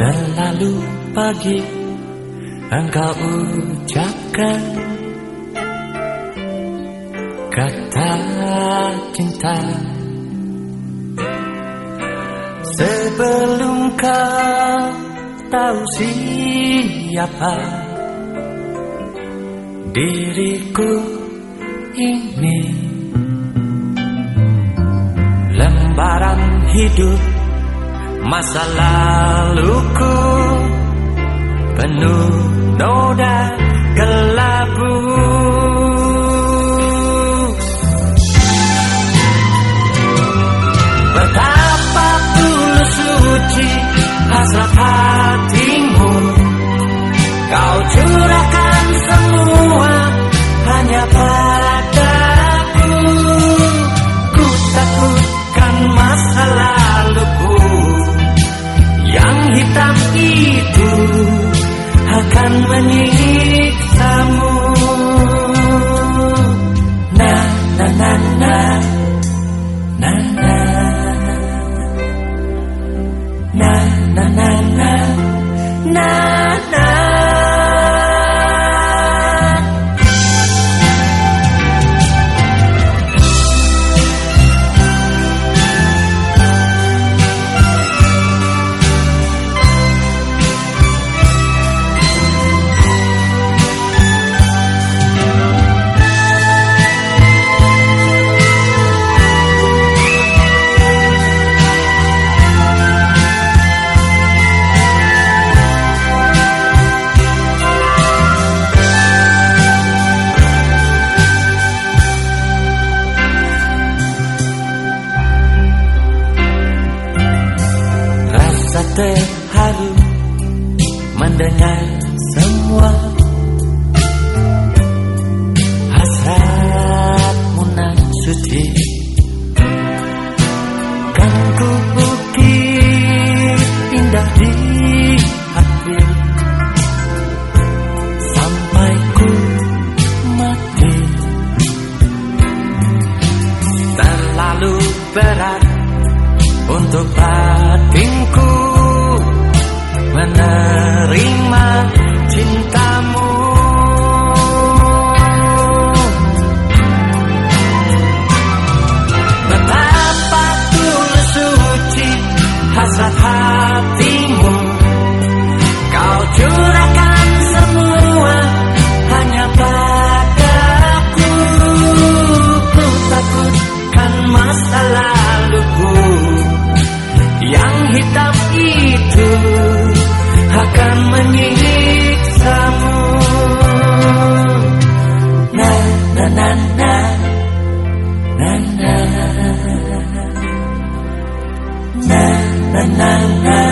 Terlalu pagi engkau ucapkan Sebelum kau tahu siapa diriku ini Lembaran hidup masa laluku penuh noda hasrat hatimu Kau curahkan semua hanya padaku. Ku takutkan masa laluku Yang hitam itu akan menyiksamu mendengar semua Hasratmu nan suci Kan ku indah di hati. Sampai ku mati. Terlalu berat untuk batinku hatimu. Kau curahkan semua hanya padaku. Ku takutkan masa laluku Yang hitam itu akan menyiksamu. Na na na na na na. Na na na na.